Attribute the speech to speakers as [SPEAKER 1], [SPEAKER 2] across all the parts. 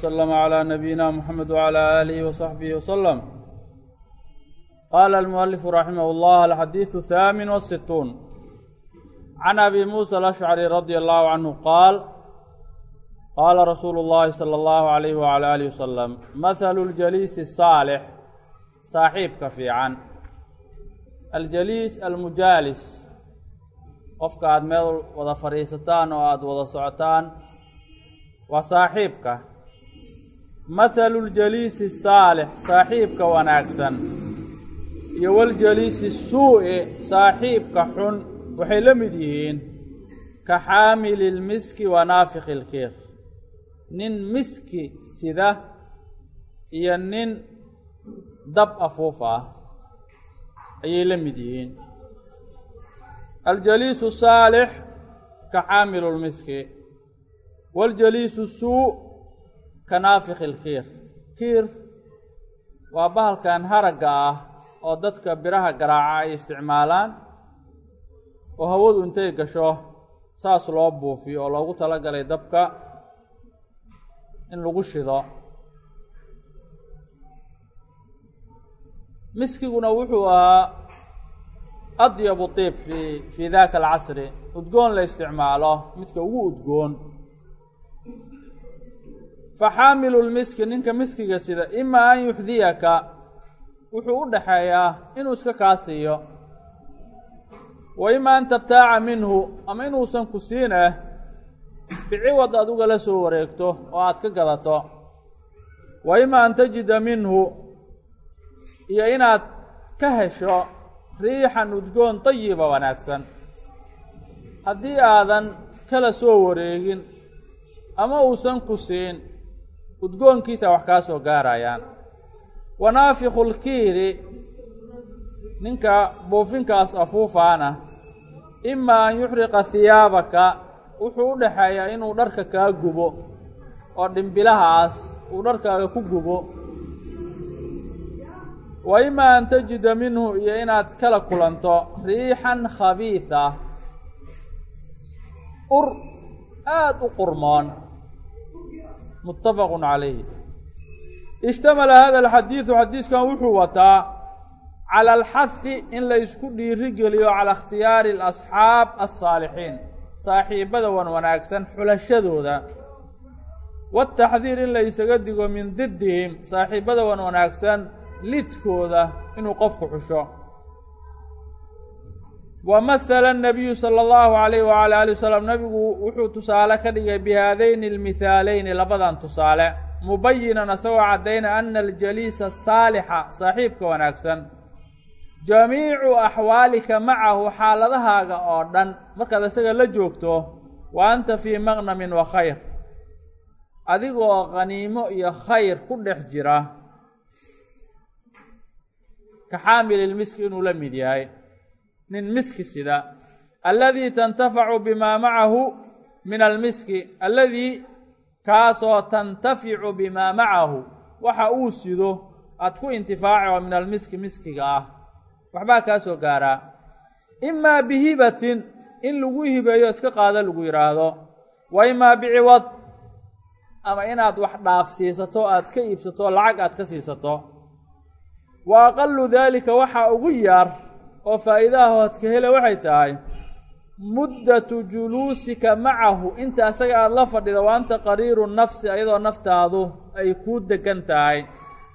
[SPEAKER 1] وسلم على نبينا محمد وعلى آله وصحبه وسلم قال المؤلف رحمه الله الحديث الثامن والستون عن أبي موسى الأشعري رضي الله عنه قال قال رسول الله صلى الله عليه وعلى آله وسلم مثل الجليس الصالح saaxiibka fiican aljaliis almujaalis qofka aada meel wada fadhiisataan oo aada wada socotaan waa saaxiibka mathalu ljaliisi saalix saaxiibka wanaagsan. Iyo waljaliisi suu-i saaxiibka xun waxay la mid yihiin ka xaamili lmiski wa naafiki lkiir. Nin miski sida iyo nin dab afuuf ah ayay la mid yihiin. Aljaliisu saalix ka xaamilu lmiski waljaliisu suu ka kiir waa bahalkan haragga ah oo dadka biraha garaaca ay isticmaalaan oo hawadu intay gasho saas loo buufiyo oo loogu talagalay dabka in lagu shido. Miskiguna wuxuu ahaa adyabu tiib fi fii daka alcasri udgoon la isticmaalo midka ugu udgoon fa xaamilu lmiski ninka miskiga sida imaa an yuxdiyaka. Wuxuu u dhaxeeyaa inuu iska kaa siiyo. Wa ima an tabtaaca minhu ama inuusan ku siinah biciwad aad ugala soo wareegto oo aad ka gadato wa ima an tajida minhu iyo inaad ka hesho riixan udgoon tayiba wanaagsan. Haddii aadan kala soo wareegin ama uusan ku siin udgoonkiisa wax kaa soo gaarayaan. Wa naafiku lkiiri ninka buufinkaas afuufaana imaa an yuxriqa hiyaabaka wuxuu u dhaxeeyaa inuu dharka kaa gubo oo dhimbilahaas uu dharkaaga ku gubo. Wa ima an tajida minhu iyo inaad kala kulanto riixan khabiida ur aada u qurmoon muttafaqu calayhi ishtamala hada alxadiidu xadiiskan wuxuu wataa cala alxahi in la isku dhiiri geliyo cala ikhtiyaari alasxaab alsaalixiin saaxiibada wan wanaagsan xulashadooda. Wataxdiir in la isaga digo min diddihim saaxiibada wan wanaagsan lidkooda inuu qofku xusho wa mahala anabiyu sala allahu alayh wala ali wasalam nabigu wuxuu tusaale ka dhigay bihaadayni almithaaleyni labadan tusaale. Mubayinan asagoo caddayna ana aljaliisa asaalixa saaxiibka wanaagsan. Jamiicu axwaalika macahu xaaladahaaga oo dhan. Markaad isaga la joogto wa anta fii maqnamin wa khayr. Adigoo khaniimo iyo khayr ku dhex jira ka xaamili lmiski inuu la mid yahay nin miski sida alladii tantafacu bimaa macahu min almiski alladii kaasoo tantaficu bimaa macahu waxa uu sido aad ku intifaaci oo min almiski miskiga ah. Waxbaa kaa soo gaaraa. Imaa bihibatin in lagu hibeeyo iska qaado lagu yidhaahdo wa imaa biciwad ama inaad wax dhaafsiisato aad ka iibsato lacag aad ka siisato. Wa aqalu daalika waxaa ugu yar oo faa'iidahood ka hele waxay tahay muddatu juluusika macahu inta asaga aada la fadhida wa anta qariiru nafsi ayadoo naftaadu ay kuu degan tahay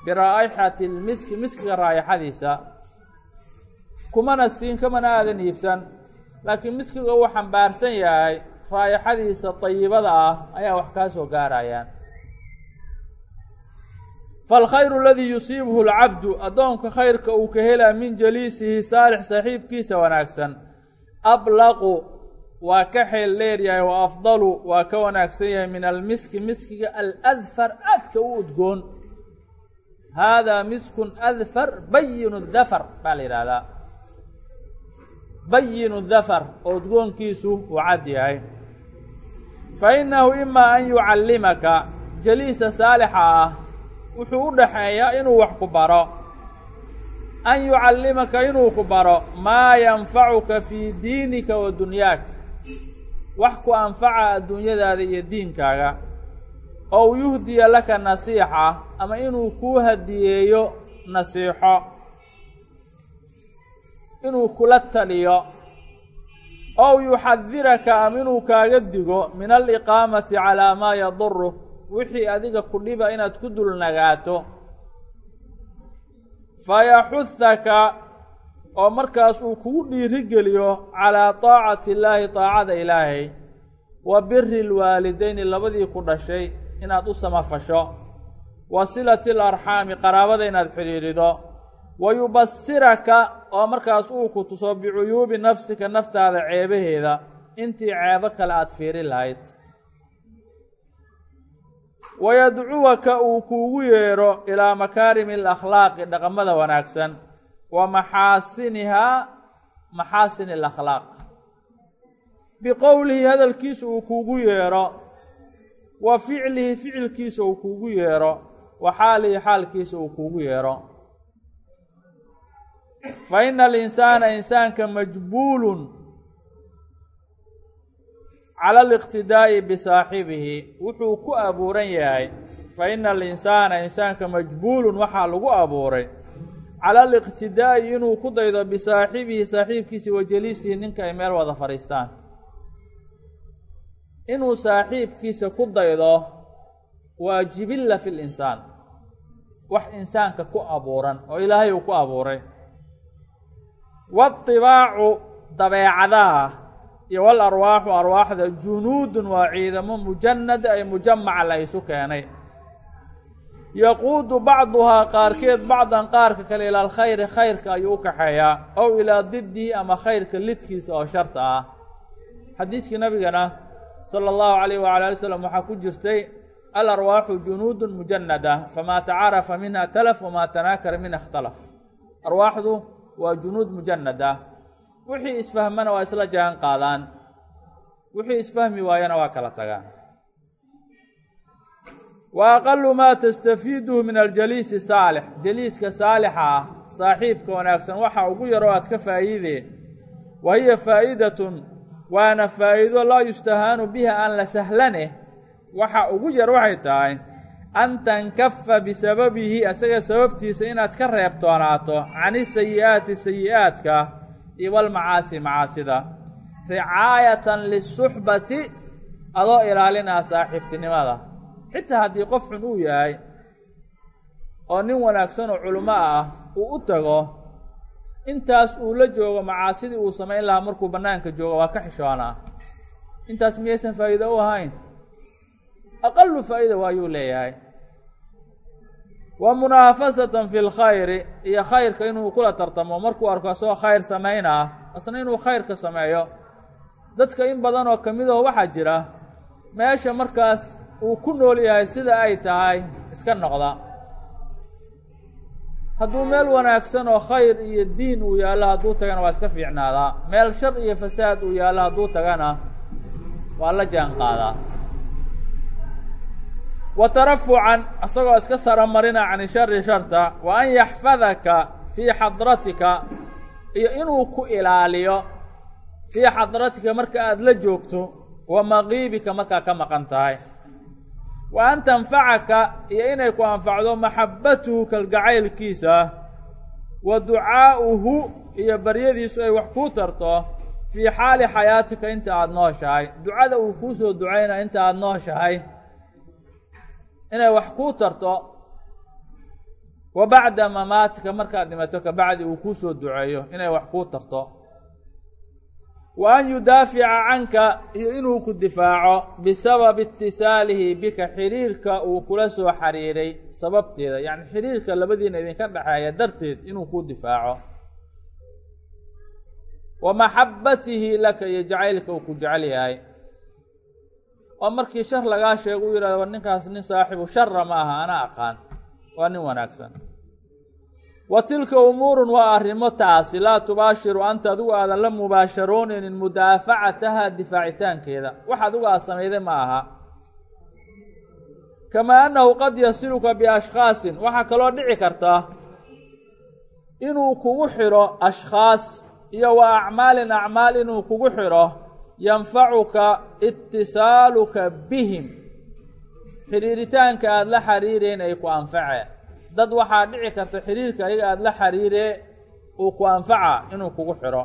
[SPEAKER 1] biraa'ixati lmiski miskiga raayaxadiisa kumana siin kamana aadan iibsan. Laakiin miskiga uu xambaarsan yahay raayaxadiisa dayibada ah ayaa wax kaa soo gaarayaan falkhayru aladii yusiibuhu alcabdu addoonka khayrka uu ka helaa min jaliisihi saalix saaxiibkiisa wanaagsan ablaqu waa ka xeel dheer yahay wa afdalu waa ka wanaagsan yahay min almiski miskiga aladfar aadka u udgoon haadaa miskun adfar bayinu dafar baa la yidhaahdaa bayinu dafar oo udgoonkiisu uu cad yahay fa innahu imaa an yucallimaka jaliisa saalixa ah wuxuu u dhaxeeyaa inuu wax ku baro. An yucallimaka inuu ku baro. Maa yanfacuka fii diinika wa dunyaaka wax ku anfaca adduunyadaada iyo diinkaaga. Ow yuhdiya laka nasiixa ama inuu kuu hadiyeeyo nasiixo. Inuu kula taliyo. Ow yuxadiraka ama inuu kaaga digo min aliqaamati calaa maa yaduruk wixii adiga ku dhiba inaad ku dulnagaato fayaxuhaka oo markaas uu kugu dhiirigeliyo calaa taacati illaahi taacada ilaahay wa biri lwaalideyni labadii ku dhashay inaad u samafasho. Wa silati alarxaami qaraabada inaad xidhiidhido. Wa yubasiraka oo markaas uu ku tuso bicuyuubi nafsika naftaada ceebaheeda. Intii ceebo kale aada fiiri lahayd wayadcuwaka uu kuugu yeedho ilaa makaarimi alakhlaaqi dhaqamada wanaagsan wa maxaasinihaa maxaasini alakhlaaq biqowlihi hadalkiisa uu kuugu yeedho wa ficlihi ficilkiisa uu kuugu yeedho wa xaalihi xaalkiisa uu kuugu yeedho fa ina alinsaana insaanka majbuulun cala aliqtidaa'i bisaaxibihi wuxuu ku abuuran yahay fa ina alinsaana insaanka majbuulun waxaa lagu abuuray cala aliqtidaa'i inuu ku daydo bisaaxibihi saaxiibkiisi wa jaliisihi ninka ay meel wada fadhiistaan inuu saaxiibkiisa ku daydo waa jibilla fi linsaan wax insaanka ku abuuran oo ilaahay uu ku abuuray waatibaacu dabeecadaha iyo wal arwaaxu arwaaxda junuudun waa ciidamo mujanada ay mujamaca la isu keenay. Yaquudu bacduhaa qaarkeed bacdan qaarka kale ila alkhayri khayrka ayuu u kaxeeyaa ow ilaa didihi ama khayrka lidkiisa oo sharta ah. Xadiiskii nabigana sala allahu calayh wala ali slam waxaa ku jirtay alarwaaxu junuudun mujanada famaa tacaarafa minha talaf wamaa tanaakara minha ikhtalaf. Arwaaxdu waa junuud mujanada wixii isfahmana waa isla jaan qaadaan. Wixii isfahmi waayana waa kala tagaan. Wa aqalu maa tastafiiduhu min aljaliisi saalix. Jaliiska saalixa ah saaxiibka wanaagsan waxa ugu yaroo aad ka faa'iidee wa hiya faa'idatun waana faa'iido laa yustahaanu biha aan la sahlane. Waxa ugu yar waxay tahay an tankafa bisababihi asaga sababtiisa inaad ka reebtoonaato cani sayi'aati sayi'aadka iyo walmacaasi macaasida. Ricaayatan lisuxbati adoo ilaalinaa saaxiibtinimada. Xitaa haddii qof xun uu yahay oo nin wanaagsan oo culimo ah uu u tago intaas uu la joogo macaasidii uu samayn lahaa markuu bannaanka joogo waa ka xishoonaa. Intaas miyaysan faa'iido u ahayn? Aqalu faa'iida waayuu leeyahay wa munaafasatan fi lkhayri iyo khayrka inuu kula tartamo. Markuu arko asagoo khayr samaynaa asna inuu khayrka sameeyo. Dadka in badan oo ka midaho waxaa jira meesha markaas uu ku nool yahay sida ay tahay iska noqda. Hadduu meel wanaagsan oo khayr iyo diin uu yaallo hadduu tagana waa iska fiicnaadaa. Meel shar iyo fasaad uu yaallo hadduu tagana waa la jaan qaadaa wa tarafucan isagoo iska saramarina cani shari sharta wa an yaxfadaka fii xadratika iyo inuu ku ilaaliyo fii xadratika marka aada la joogto wa maqiibika markaa ka maqan tahay. Wa an tanfacaka iyo inay ku anfacdo maxabbatuhu kalgacaylkiisa wa ducaa'uhu iyo baryadiisu ay wax kuu tarto fii xaali xayaatika inta aada nooshahay. Ducada uu kuu soo ducaynaya inta aada nooshahay inay wax kuu tarto wa bacda mamaatika markaad dhimato kabacdi uu kuu soo duceeyo inay wax kuu tarto. Wa an yudaafica canka iyo inuu ku difaaco bisababi itisaalihi bika xiriirka uu kula soo xiriiray sababteeda yacni xiriirka labadiina idinka dhexeeya darteed inuu ku difaaco. Wa maxabbatihi laka iyo jacaylka uu ku jecel yahay oo markii shar lagaa sheego u yidhahdo war ninkaas nin saaxibu shara ma aha ana aqaan. Waa nin wanaagsan. Wa tilka umuurun waa arrimo taasi laa tubaashiru anta adigu aadan la mubaasharoonaynin mudaafacataha difaacitaankeeda. Wax adigu aad samayday ma aha. Kamaa annahu qad yasiluka biashkhaasin waxaa kaloo dhici karta inuu kugu xidho ashkhaas iyo wa acmaalin acmaal inuu kugu xidho yanfacuka itisaaluka bihim. Xiriiritaanka aada la xiriireen ay ku anface. Dad waxaa dhici karta xiriirka ayaga aada la xiriiree uu ku anfaca inuu kugu xidho.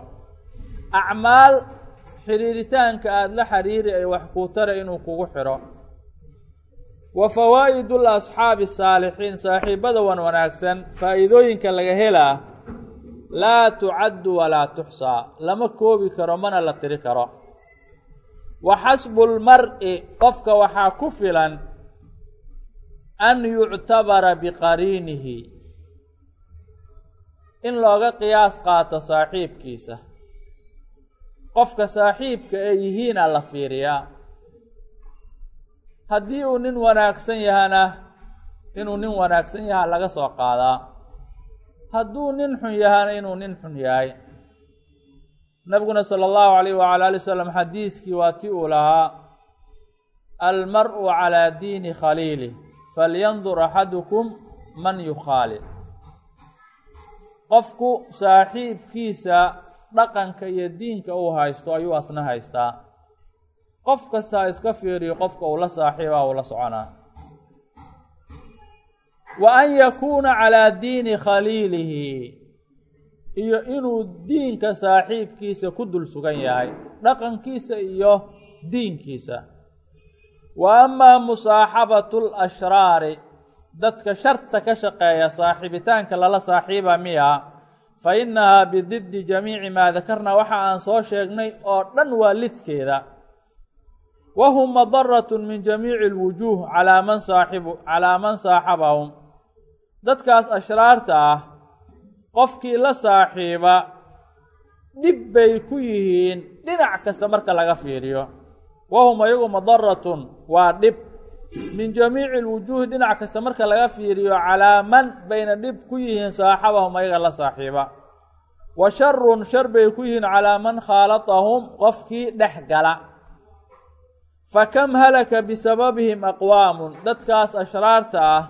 [SPEAKER 1] Acmaal xiriiritaanka aada la xiriiri ay wax kuu tara inuu kugu xidho. Wa fawaa'idu lasxaabi saalixiin saaxiibada wan wanaagsan faa'iidooyinka laga helaa laa tucaddu walaa tuxsaa. Lama koobi karo mana la tiri karo wa xasbu lmar'i qofka waxaa ku filan an yuctabara biqariinihi. In looga qiyaas qaato saaxiibkiisa. Qofka saaxiibka ee yihiina la fiiriyaa. Haddii uu nin wanaagsan yahana inuu nin wanaagsan yaha laga soo qaadaa. Hadduu nin xun yahana inuu nin xun yahay nabiguna sala allahu alayh wala ali wasalam xadiiskii waa ti uu lahaa almar-u calaa diini khaliilih falyandur axadukum man yukhaalil qofku saaxiibkiisa dhaqanka iyo diinka uu haysto ayuu asna haystaa. Qof kastaa iska fiiriyo qofka uu la saaxiiba uu la soconaa. Wa an yakuuna calaa diini khaliilihi iyo inuu diinka saaxiibkiisa ku dul sugan yahay dhaqankiisa iyo diinkiisa. Wa amaa musaaxabatu lashraari dadka sharta ka shaqeeya saaxiibitaanka lala saaxiiba miya fa innahaa bididdi jamiici maa dakarna waxa aan soo sheegnay oo dhan waa lidkeeda. Wa hum madaratun min jamiici alwujuuh calaa man saaxibu calaa man saaxabahum. Dadkaas ashraarta ah qofkii la saaxiiba dhib bay ku yihiin dhinac kasta marka laga fiiriyo. Wahum ayagu madaratun waa dhib. Min jamiici alwujuuhi dhinac kasta marka laga fiiriyo calaa man bayna dhib ku yihiin saaxabahum ayaga la saaxiiba. Wa sharun shar bay ku yihiin calaa man khaalatahum qofkii dhex gala. Fa kam halaka bisababihim aqwaamun dadkaas ashraarta ah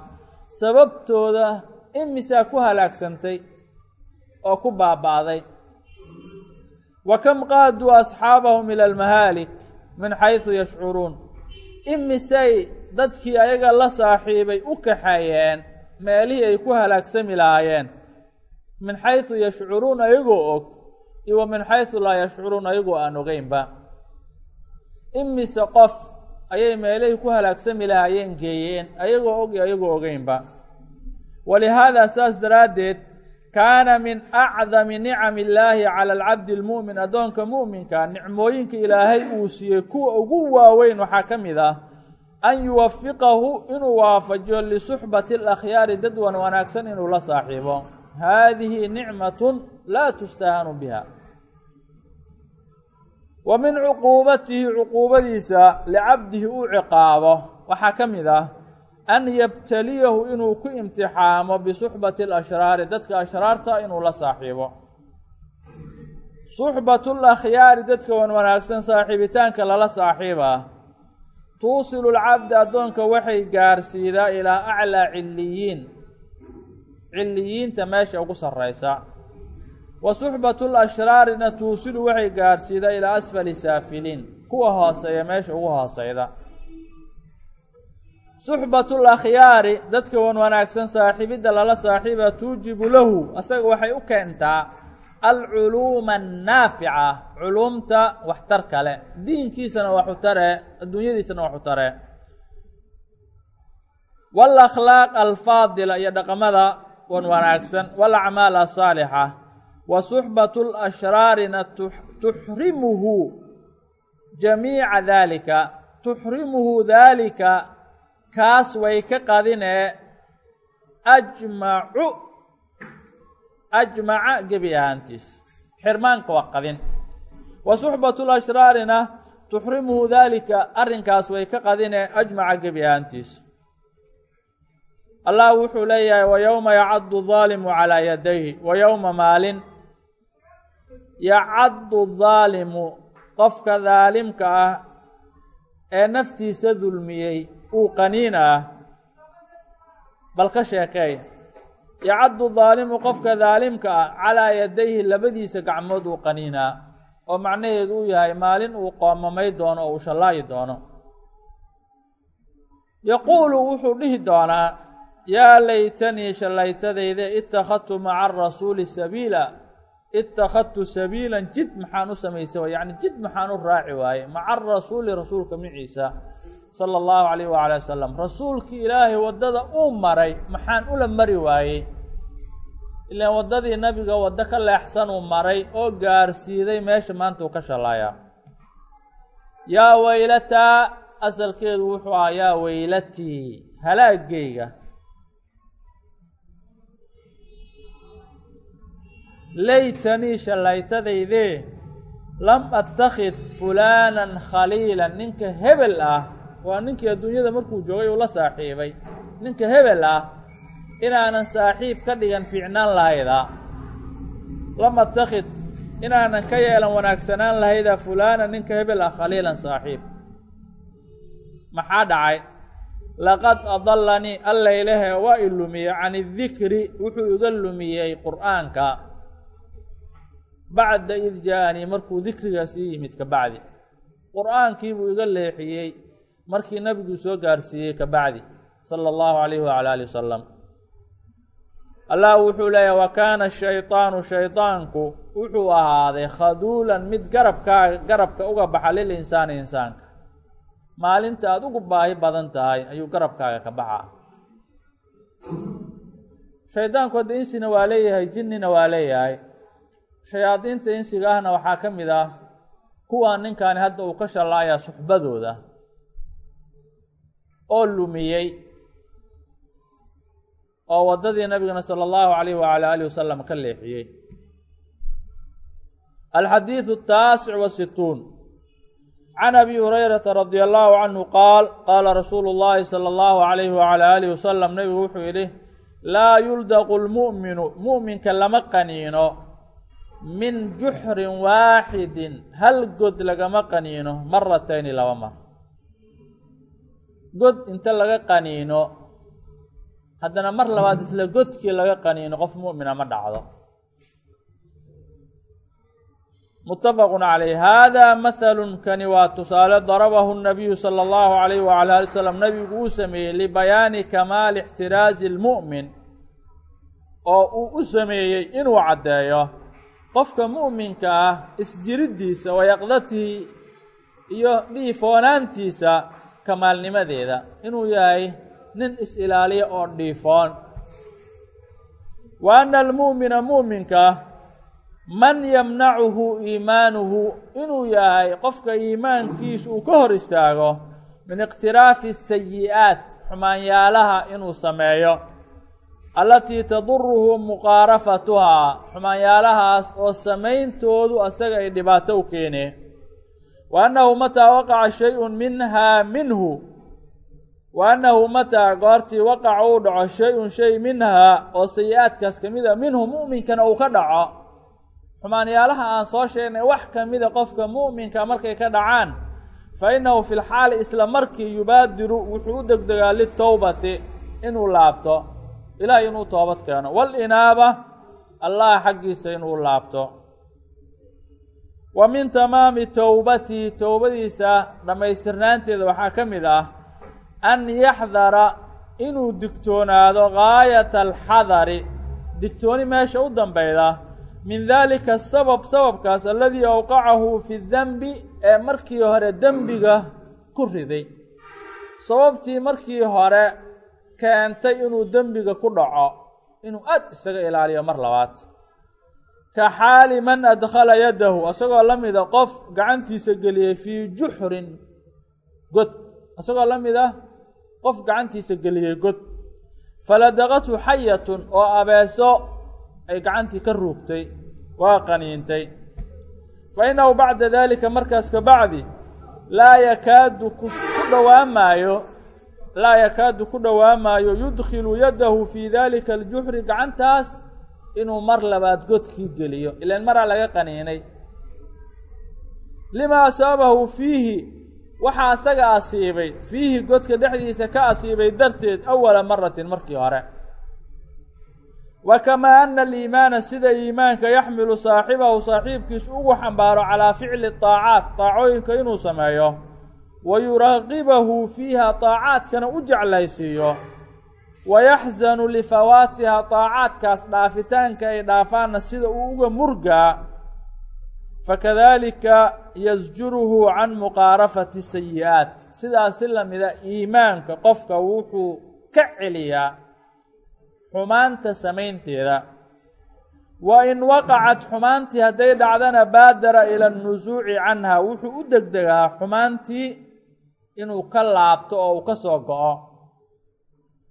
[SPEAKER 1] sababtooda imisaa ku halaagsantay oo ku baaba'day wa kam qaaduu asxaabahum ila almahaalik min xaysu yashcuruun. Imisay dadkii ayaga la saaxiibay u kaxeeyeen meelihii ay ku halaagsami lahaayeen. Min xaysu yashcuruun ayagoo og iyo wa min xaysu laa yashcuruun ayagoo aan ogeynba. Imise qof ayay meelihii ku halaagsami lahaayeen geeyeen ayagoo og iyo ayagoo ogeynba. Walihaada saas daraaddeed kaana min acdami nicami illaahi cala alcabdi almu'min addoonka mu'minka nicmooyinka ilaahay uu siiyey kuwa ugu waaweyn waxaa ka mid ah an yuwafiqahu inuu waafajiyo lisuxbati alakhyaari dad wan wanaagsan inuu la saaxiibo. Haadihi nicmatun laa tustahaanu biha. Wa min cuquubatihi cuquubadiisa licabdihi uu ciqaabo. Waxaa ka mid ah an yabtaliyahu inuu ku imtixaamo bisuxbati alashraari dadka ashraarta inuu la saaxiibo suxbatu lakhyaari dadka wan wanaagsan saaxiibitaanka lala saaxiibaa tuusilu lcabdi addoonka waxay gaarsiidaa ilaa aclaa ciliyiin ciliyiinta meesha ugu sarraysa wa suxbatu lashraarina tuusilu waxay gaarsiidaa ilaa asfali saafiliin kuwa hooseeya meesha ugu hooseyda suxbatu lakhyaari dadka wan wanaagsan saaxiibidda lala saaxiiba tuujibu lahu. Asaga waxay u keentaa alculuuma annaafica culuumta waxtar kale. Diinkiisana waxu tare adduunyadiisana waxu tare. Waalakhlaaq alfaadila iyo dhaqamada wan wanaagsan waalacmaal asaalixa wa suxbatu lashraarina tuxrimuhu jamiica daalika tuxrimuhu daalika kaas way ka qadinee ajmacu ajmaca gebi ahaantiis. Xirmaanka waa qadin. Wa suxbatu lashraarina tuxrimuhu daalika arrinkaas way ka qadinee ajmaca gebi ahaantiis. Allah wuxuu leeyahay wa yowma yacaddu daalimu calaa yadayhi wa yowma maalin yacaddu daalimu qofka daalimka ah ee naftiisa dulmiyey uu qaniin ah bal ka sheekeey yacaddu daalimu qofka daalimka ah calaa yadayhi labadiisa gacmood uu qaniinaa oo macnaheedu uu yahay maalin uu qoomamay doono oo uu shallaayi doono. Yaquulu wuxuu dhihi doonaa yaa laytanii shallaytadayde ittakhadtu maca arasuuli sabiila ittakhadtu sabiilan jid maxaan u samaysay waay yacni jid maxaan u raaci waaye maca arasuuli rasuulka maciisa sala allahu calayh waala wasalam rasuulkii ilaahay waddada uu maray maxaan ula mari waayey. Ilaan waddadii nabiga waddo ka leexsan uu maray oo gaarsiiday meesha maanta uu ka shallaayaa yaa weylataa asalkeedu wuxuu ahaa yaa weylatii halaagayga laytanii shallaytadaydee lam attakhid fulaanan khaliilan ninka hebel ah waa ninkii adduunyada markuu joogay uu la saaxiibay. Ninka hebel ah inaanan saaxiib ka dhigan fiicnaan lahaydaa lam attakhid inaanan ka yeelan wanaagsanaan lahaydaa fulaana ninka hebel ah khaliilan saaxiib. Maxaa dhacay? Laqad adallanii alla ilahe waa i lumiyey can idikri wuxuu iga lumiyey qur'aanka. Bacda id jaa-anii markuu dikrigaas ii yimid ka bacdi. Qur'aankiibuu iga leexiyey markii nabiguu soo gaarsiiyey ka bacdi sala allahu calayhi wacala alih wasalam allah wuxuu leeyahy wa kaana shaydaanu shaydaanku wuxuu ahaaday khaduulan mid garabkaa garabka uga baxa lil insaani insaanka. Maalinta aada ugu baahi badan tahay ayuu garabkaaga ka baxaa. Shaydaanku hadda insina waa leeyahay jinnina waa leeyahay. Shayaadiinta insiga ahna waxaa ka mid ah kuwaa ninkaani hadda uu ka shallaayaa suxbadooda oo lumiyey oo waddadii nabigana sala allahu calayh wacala alihi wasalam ka leexiyey. Alxadiidu ataasic wasituun can abi hurayrata radia allahu canhu qaal qaala rasuulu llahi sala allahu calayhi wacala alihi wasalam nebigu wuxuu yidhi laa yuldaqu lmu'minu mu'minka lama qaniino min juxrin waaxidin hal god lagama qaniino maratayni laba mar god inta laga qaniino. Haddana mar labaad isla godkii laga qaniino qof mu'mina ma dhacdo. Muttafaqu calayh hada mathalun kani waa tusaale darabahu nabiyu sala allahu calayh wacala ali wasalam nabigu uu sameeyey libayaani kamaali ixtiraazi lmu'min oo uu u sameeyey inuu caddeeyo. Qofka mu'minka ah isjiriddiisa wayaqdatihi iyo dhiifoonaantiisa kamaalnimadeeda inuu yahay nin is-ilaaliya oo dhiifoon wa anna almu'mina mu'minka man yamnacuhu iimaanuhu inuu yahay qofka iimaankiisu uu ka hor istaago min iqtiraafi sayi'aat xumaanyaalaha inuu sameeyo. Allatii taduruhu muqaarafatuhaa xumaanyaalahaas oo samayntoodu asaga ay dhibaato u keeneen wa annahu mataa waqaca shay-un minhaa minhu. Wa annahu mataa goortii waqaca uu dhaco shay-un shay minhaa oo sayi-aadkaas ka mid a minhu mu'minkana uu ka dhaco. Xumaanyaalaha aan soo sheegnay wax ka mida qofka mu'minka markay ka dhacaan fa innahu fi lxaali isla markii yubaadiru wuxuu u degdegaa litowbati inuu laabto. Ilaahay inuu toobad keeno. Walinaaba allah xaggiisa inuu laabto wa min tamaami towbatihi towbadiisa dhammaystirnaanteeda waxaa ka mid ah an yaxdara inuu digtoonaado gaayata alxadari digtooni meesha u dambeyda min daalika sabab sababkaas aladii awqacahu fi dembi ee markii hore dembiga ku riday. Sababtii markii hore keentay inuu dembiga ku dhaco inuu aad isaga ilaaliyo mar labaad ka xaali man adkhala yadahu isagoo la mida qof gacantiisa geliyey fii juxrin god. Isagoo la mid ah qof gacantiisa geliyey god. Faladaqathu xayatun oo abeeso ay gacantii ka ruugtay waa qaniintay. Fa innahu bacda daalika markaas ka bacdi laa yakaadu ku dhowaamaayo laa yakaadu ku dhowaamaayo yudkhilu yadahu fii daalika aljuxri gacantaas inuu mar labaad godkii geliyo ilaan maraa laga qaniinay? Limaa asaabahu fiihi waxaa asaga asiibay. Fiihi godka dhexdiisa ka asiibay darteed awala maratin markii hore. Wa kamaa ana aliimaana sida iimaanka yaxmilu saaxibahu saaxiibkiisu ugu xambaaro calaa ficli daacaat daacooyinka inuu sameeyo. Wa yuraaqibahu fiiha daacaadkana u jeclaysiiyo wayaxzanu lifawaatiha daacaadkaas dhaafitaanka ay dhaafaanna sida uu uga murgaa fakadalika yasjuruhu can muqaarafati sayi-aat sidaas si lamida iimaanka qofka wuxuu ka celiyaa xumaanta samaynteeda wa in waqacat xumaantii hadday dhacdana baadara ila annusuuci canha wuxuu u degdegaa xumaantii inuu ka laabto oo uu ka soo go-o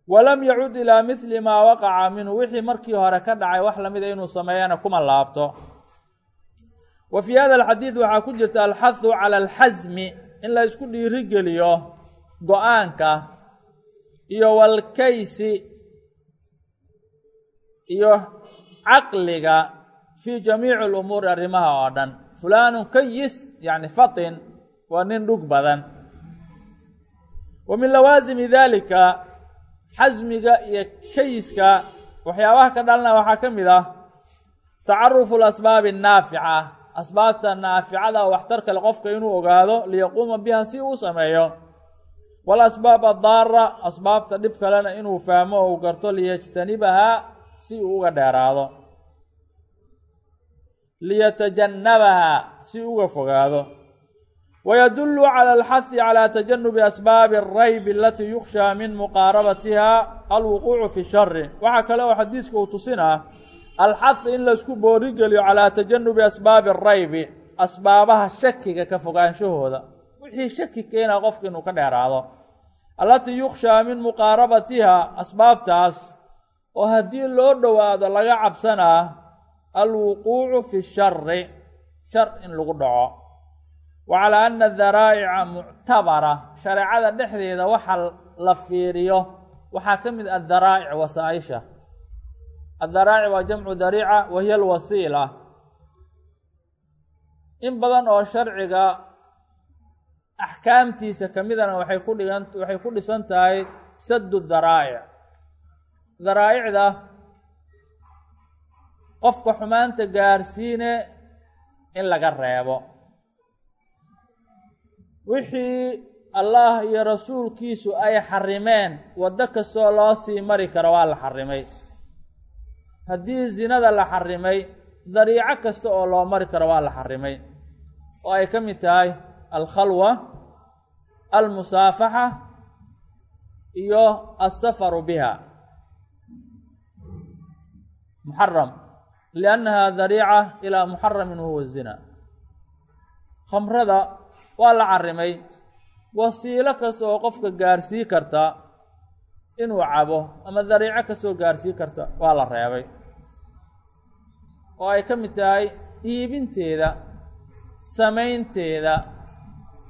[SPEAKER 1] walam yacud ilaa midli maa waqaca minhu. Wixii markii hore ka dhacay wax lamida inuu sameeyana kuma laabto. Wa fii hada alxadiid waxaa ku jirta alxahu cala alxasmi in la isku dhiirigeliyo go'aanka iyo walkaysi iyo caqliga fii jamiici lumuuri arrimaha oo dhan. Fulaanu kayis yacni fatin waa nin dhug badan. Wa min lawaasimi dalika xasmiga iyo kayiska waxyaabaha ka dhalana waxaa ka mid ah tacarufu lasbaabi annaafica. Asbaabta naaficada oo waxtar kale qofka inuu ogaado liyaquuma biha si uu sameeyo. Walasbaab addaara asbaabta dhib kalena inuu fahmo oo uu garto liyajtanibahaa si uu uga dheeraado. Liyatajannabahaa si uga fogaado wydul clى اlxahi clى tajanubi asbaabi الrayb alatii yukhshaa min muqaarabatiha alwuquucu fi shari waxaa kale oo xadiiska uu tusinaa alxahi in laisku boorigeliyo calىa tajanubi asbaabi الraybi asbaabaha shakiga ka fogaanshahooda wixii shaki keenaa qofka inuu ka dheeraado alatii yukhshaa min muqaarabatiha asbaabtaas oo haddii loo dhowaado laga cabsanaa alwuquucu fi shari shar in lagu dhaco wa calaa ana daraa'ica muctabara shareecada dhexdeeda waxa la fiiriyo waxaa ka mid adaraa'ic wasaa-isha adaraa'ic waa jamcu dariica wa hiya alwasiila in badan oo sharciga axkaamtiisa ka midana waxay ku dhigan waxay ku dhisan tahay saddu daraa'ic daraa'icda qofka xumaanta gaarsiine in laga reebo wixii allah iyo rasuulkiisu ay xarimeen waddo kastoo loo sii mari karo waa la xarimay. Haddii zinada la xarimay dariico kasta oo loo mari karo waa la xarimay. Oo ay ka mid tahay alkhalwa almusaafaxa iyo alsafaru biha. Muxaram liannaha dariica ilaa muxaramin wahuwa zina. Khamrada waa la xarimay wasiilo kasta oo qofka gaarsii karta inuu cabo ama dariico kastoo gaarsii karta waa la reebay. Oo ay ka mid tahay iibinteeda samaynteeda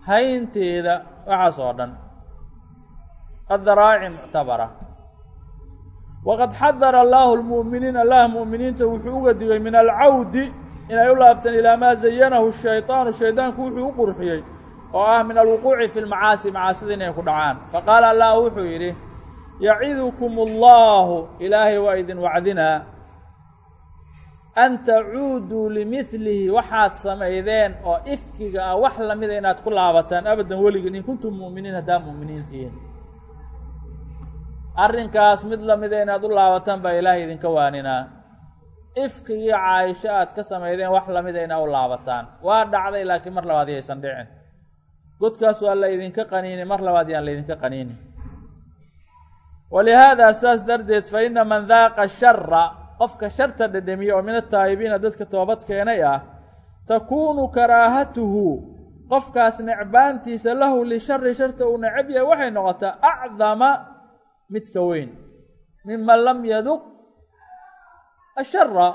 [SPEAKER 1] haynteeda waxaas oo dhan. Addaraa'ici muctabara. Waqad xadara allaahu lmu'miniin allah mu'miniinta wuxuu uga digay min alcawdi inay u laabtaan ilaa maa zayanahu shaydaanu shaydaanku wuxuu u qurxiyey oo ah min alwuquuci fi lmacaasi macaasida inay ku dhacaan. Faqaala allah wuxuu yidhi yacidukum allaahu ilaahay waa idin wacdinaa an tacuuduu limidlihi waxaad samaydeen oo ifkiga ah wax lamida inaad ku laabataan abadan weligiin in kuntum mu'miniin haddaa mu'miniin tihiin arrinkaas mid lamida inaad u laabataan baa ilaahay idinka waaninaa. Ifkigii caaisho aad ka samaydeen wax lamida inaad u laabataan. Waa dhacday laakiin mar labaad yaysan dhicin godkaas waa la ydinka qaniini mar labaad yaan laydinka qaniini. Walihaada saas darteed fa ina man daaqa shara qofka sharta dhedhemiya oo min ataa'ibiina dadka toobad keenay ah takuunu karaahatuhu qofkaas necbaantiisa lahu lishari sharta uu necab yahay waxay noqotaa acdama midka weyn miman lam yaduq ashara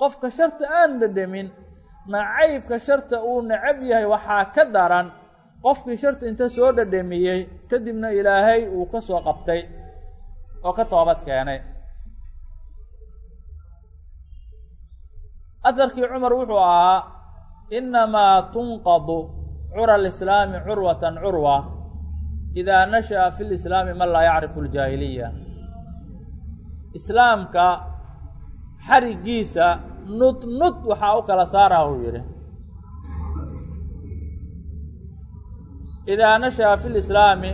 [SPEAKER 1] qofka sharta aan dhedhemin nacaybka sharta uu necab yahay waxaa ka daran qofkii sharta inta soo dhadhamiyey kadibna ilaahay uu ka soo qabtay oo ka toobad keenay. Aharkii cumar wuxuu ahaa inamaa tunqadu cura alislaami curwatan curwa idaa nasha'a fi lislaami man laa yacrifu aljaahiliya. Islaamka xarigiisa nud nud waxaa u kala saarah uu yidhi. Idaa nashaa fi lislaami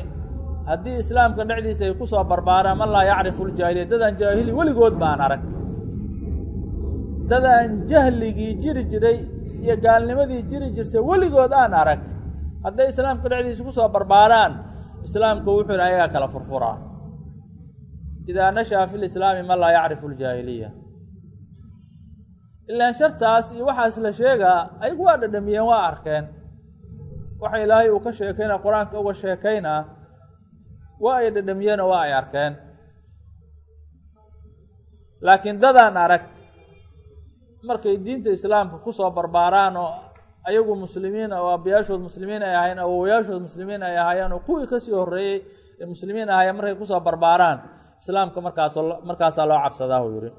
[SPEAKER 1] haddii islaamka dhexdiisa ay ku soo barbaaraan man laa yacrifu ljaahiliya dadaan jaahili weligood baan arag. Dadaan jahligii jiri jiray iyo gaalnimadii jiri jirtay weligood aan arag. Hadday islaamka dhexdiisa ku soo barbaaraan islaamku wuxuu yidhi ayagaa kala furfuraa. Idaa nashaa fi lislaami man laa yacrifu ljaahiliya ilaan shartaas iyo waxaas la sheegaa ayagu waa dhadhamiyeen waa arkeen. Waxa ilaahay uu ka sheekaynaa qur'aanka uga sheekaynaa waa ay dhadhamiyeen oo waa ay arkeen. Laakiin dadaan arag markay diinta islaamka ku soo barbaaraan oo ayagu muslimiin oo aabbayaashood muslimiin ay ahaayeen awowayaashood muslimiin ay ahaayeen oo kuwii ka sii horreeyey ee muslimiin ahaayeen markay ku soo barbaaraan islaamka markaas markaasaa loo cabsadaa uu yihi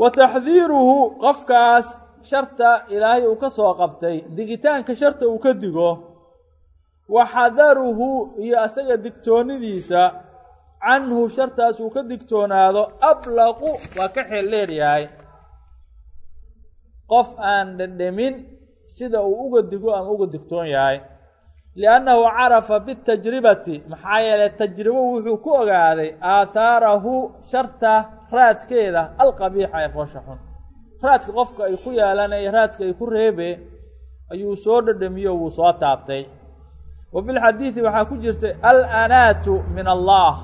[SPEAKER 1] wa taxdiiruhu qofkaas sharta ilaahay uu ka soo qabtay digitaanka sharta uu ka digo wa xadaruhu iyo asaga digtoonidiisa canhu shartaas uu ka digtoonaado ablaqu waa ka xeel dheer yahay. Qof aan dhedhemin sida uu uga digo ama uga digtoon yahay liannahu carafa bitajribati maxaa yeelay tajribo wuxuu ku ogaaday aathaarahu sharta raadkeeda alqabiixa ee foosha xun raadka qofka ay ku yeelanaya raadka ay ku reebe ayuu soo dhadhamiyo wuu soo taabtay wa fi lxadiidi waxaa ku jirtay alanaatu min allah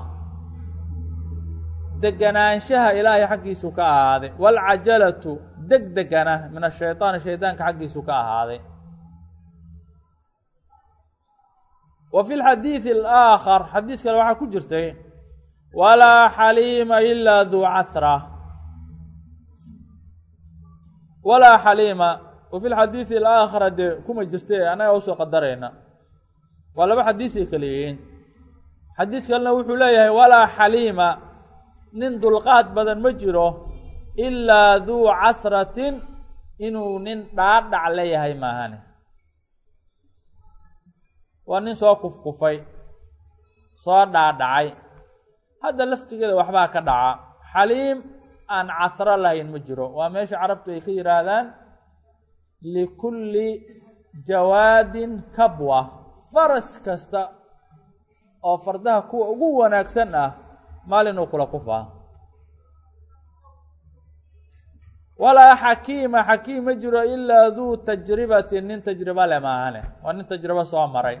[SPEAKER 1] deganaanshaha ilaahay xaggiisu ka ahaaday waalcajalatu deg degana min ashayطaani shaydaanka xaggiisu ka ahaaday wa fi lxadiidi alaakhar xadiis kale waxaa ku jirtay walaa xaliima ilaa duu cahra walaa xaliima wa fi lxadiidi alaakhara dee kuma jirte annaga u soo qadarayna. Waa laba xadiisay kale yihiin. Xadiis kalena wuxuu leeyahay walaa xaliima nin dulqaad badan ma jiro ilaa duu casratin inuu nin dhaadhac leeyahay maahane waa nin soo kufkufay soo dhaadhacay. Hadda laftigeeda waxbaa ka dhaca. Xaliim aan casro lahayn ma jiro. Waa meesha carabtu ay ka yidhaahdaan likulli jawaadin kabwa. Faras kasta oo fardaha kuwa ugu wanaagsan ah maalinuu kula kufaa. Walaa xakiima xakiim ma jiro ilaa duu tajribatin nin tajriba le maahane waa nin tajribo soo maray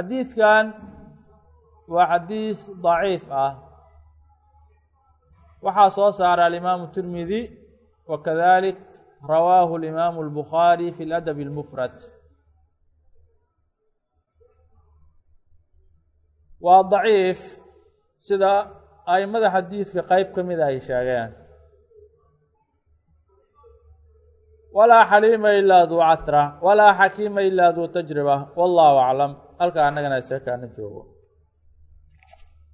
[SPEAKER 1] xadiidkan waa xadiis daciif ah. Waxaa soo saara alimaamu tirmidi wa kadalik rawaahu alimaamu albukhaari fi ladab اlmufrad waa daciif sida aimada xadiidka qeyb ka mida ay sheegeen. Walaa xaliima ilaa duu catra walaa xakiima ilaa duu tajriba wallahu aclam halkaa annagana isakaana joogo